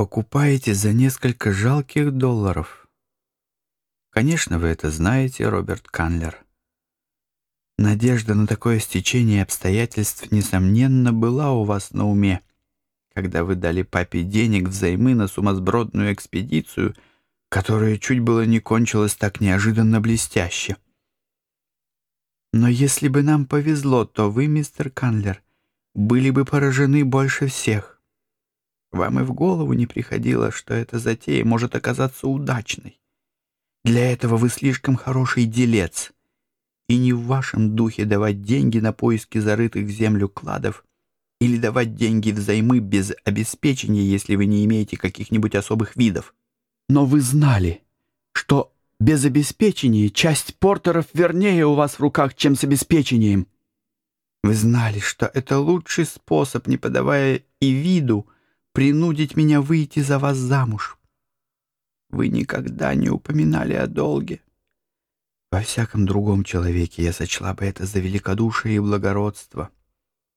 покупаете за несколько жалких долларов. Конечно, вы это знаете, Роберт Канлер. Надежда на такое стечение обстоятельств, несомненно, была у вас на уме, когда вы дали папе денег взаймы на сумасбродную экспедицию, которая чуть было не кончилась так неожиданно блестяще. Но если бы нам повезло, то вы, мистер Канлер, были бы поражены больше всех. Вам и в голову не приходило, что эта затея может оказаться удачной. Для этого вы слишком хороший делец — и не в вашем духе давать деньги на поиски зарытых в землю кладов или давать деньги взаймы без обеспечения, если вы не имеете каких-нибудь особых видов. Но вы знали, что без обеспечения часть портеров вернее у вас в руках, чем с обеспечением. Вы знали, что это лучший способ, не подавая и виду, принудить меня выйти за вас замуж. Вы никогда не упоминали о долге. Во всяком другом человеке я сочла бы это за великодушие и благородство.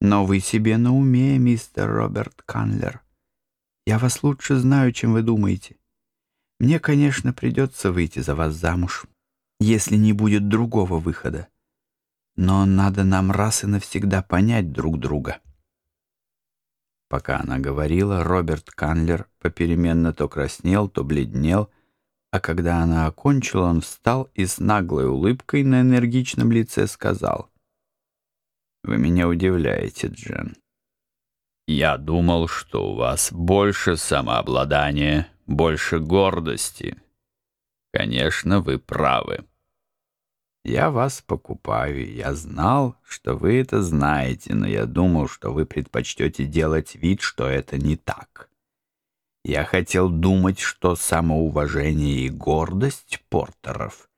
Но вы себе на уме, мистер Роберт Канлер. Я вас лучше знаю, чем вы думаете. Мне, конечно, придется выйти за вас замуж, если не будет другого выхода. Но надо нам раз и навсегда понять друг друга. Пока она говорила, Роберт Канлер попеременно то краснел, то бледнел, а когда она окончила, он встал и с наглой улыбкой на энергичном лице сказал. «Вы меня удивляете, Джен. Я думал, что у вас больше самообладания, больше гордости. Конечно, вы правы. Я вас покупаю, я знал, что вы это знаете, но я думал, что вы предпочтете делать вид, что это не так». Я хотел думать, что самоуважение и гордость Портеров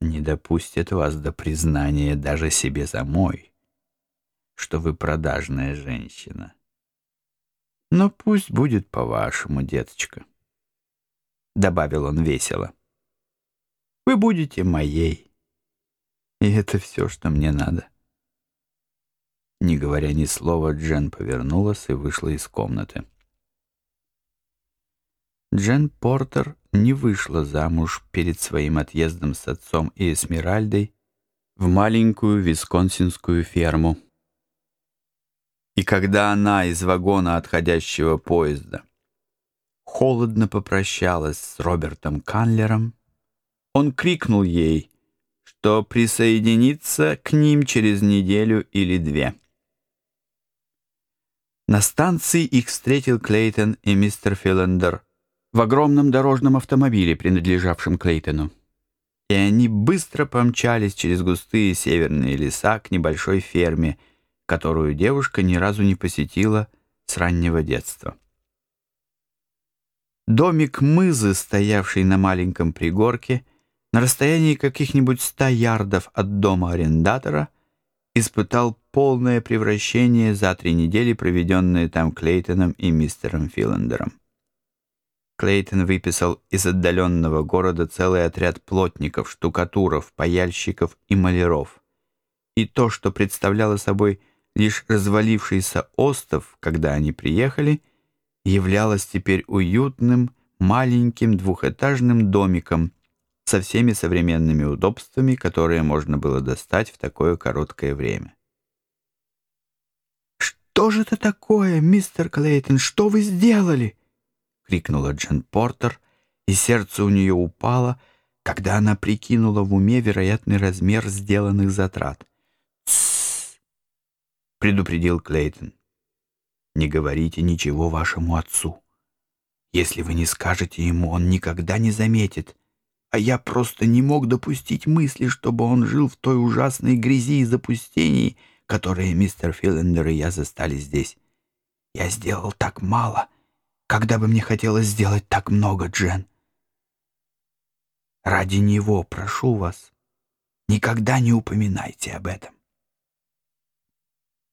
не допустят вас до признания даже себе самой, что вы продажная женщина. Но пусть будет по-вашему, деточка, — добавил он весело. Вы будете моей, и это все, что мне надо. Не говоря ни слова, Джен повернулась и вышла из комнаты. Джен Портер не вышла замуж перед своим отъездом с отцом и Эсмеральдой в маленькую висконсинскую ферму. И когда она из вагона отходящего поезда холодно попрощалась с Робертом Канлером, он крикнул ей, что присоединится к ним через неделю или две. На станции их встретил Клейтон и мистер Филлендер в огромном дорожном автомобиле, принадлежавшем Клейтону. И они быстро помчались через густые северные леса к небольшой ферме, которую девушка ни разу не посетила с раннего детства. Домик мызы, стоявший на маленьком пригорке, на расстоянии каких-нибудь ста ярдов от дома арендатора, испытал полное превращение за три недели, проведенные там Клейтоном и мистером Филлендером. Клейтон выписал из отдаленного города целый отряд плотников, штукатуров, паяльщиков и маляров. И то, что представляло собой лишь развалившийся остов, когда они приехали, являлось теперь уютным, маленьким двухэтажным домиком со всеми современными удобствами, которые можно было достать в такое короткое время. «Что же это такое, мистер Клейтон? Что вы сделали?» — крикнула Джен Портер, и сердце у нее упало, когда она прикинула в уме вероятный размер сделанных затрат. «Тссс!» — предупредил Клейтон. «Не говорите ничего вашему отцу. Если вы не скажете ему, он никогда не заметит. А я просто не мог допустить мысли, чтобы он жил в той ужасной грязи и запустении, которые мистер Филлендер и я застали здесь. Я сделал так мало, когда бы мне хотелось сделать так много, Джен. Ради него прошу вас, никогда не упоминайте об этом.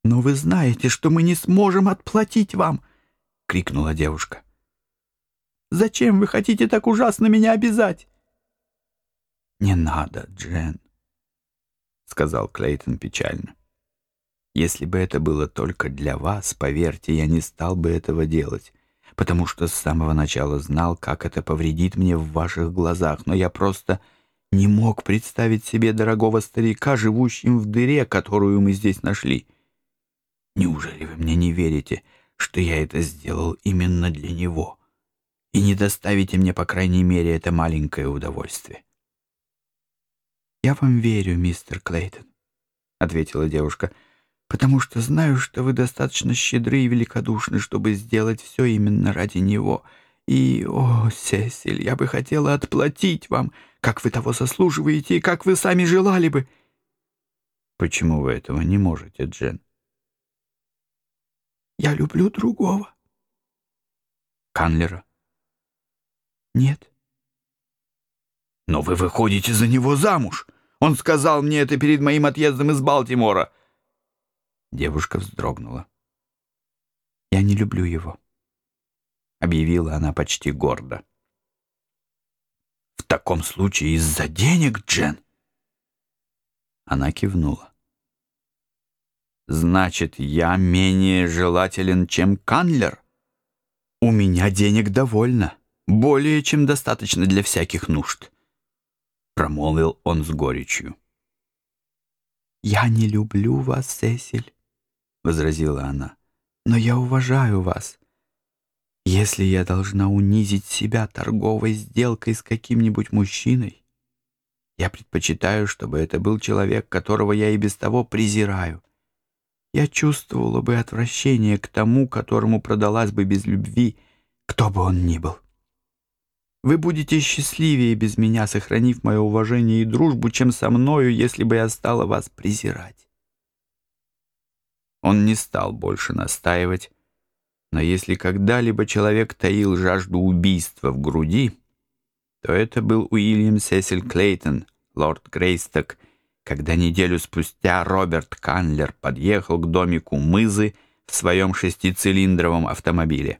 «Но вы знаете, что мы не сможем отплатить вам!» — крикнула девушка. «Зачем вы хотите так ужасно меня обязать?» «Не надо, Джен», — сказал Клейтон печально. «Если бы это было только для вас, поверьте, я не стал бы этого делать. потому что с самого начала знал, как это повредит мне в ваших глазах, но я просто не мог представить себе дорогого старика, живущим в дыре, которую мы здесь нашли. Неужели вы мне не верите, что я это сделал именно для него? И не доставите мне, по крайней мере, это маленькое удовольствие? «Я вам верю, мистер Клейтон», — ответила девушка, «потому что знаю, что вы достаточно щедры и великодушны, чтобы сделать все именно ради него. И, о, Сесиль, я бы хотела отплатить вам, как вы того заслуживаете и как вы сами желали бы». «Почему вы этого не можете, Джен?» «Я люблю другого». «Канлера?» «Нет». «Но вы выходите за него замуж!» Он сказал мне это перед моим отъездом из Балтимора. Девушка вздрогнула. «Я не люблю его», — объявила она почти гордо. «В таком случае из-за денег, Джен?» Она кивнула. «Значит, я менее желателен, чем Канлер? У меня денег довольно, более чем достаточно для всяких нужд» промолвил он с горечью. «Я не люблю вас, Сесиль», — возразила она, — «но я уважаю вас. Если я должна унизить себя торговой сделкой с каким-нибудь мужчиной, я предпочитаю, чтобы это был человек, которого я и без того презираю. Я чувствовала бы отвращение к тому, которому продалась бы без любви, кто бы он ни был». Вы будете счастливее без меня, сохранив мое уважение и дружбу, чем со мною, если бы я стала вас презирать. Он не стал больше настаивать, но если когда-либо человек таил жажду убийства в груди, то это был Уильям Сесиль Клейтон, лорд Грейсток, когда неделю спустя Роберт Канлер подъехал к домику Мызы в своем шестицилиндровом автомобиле.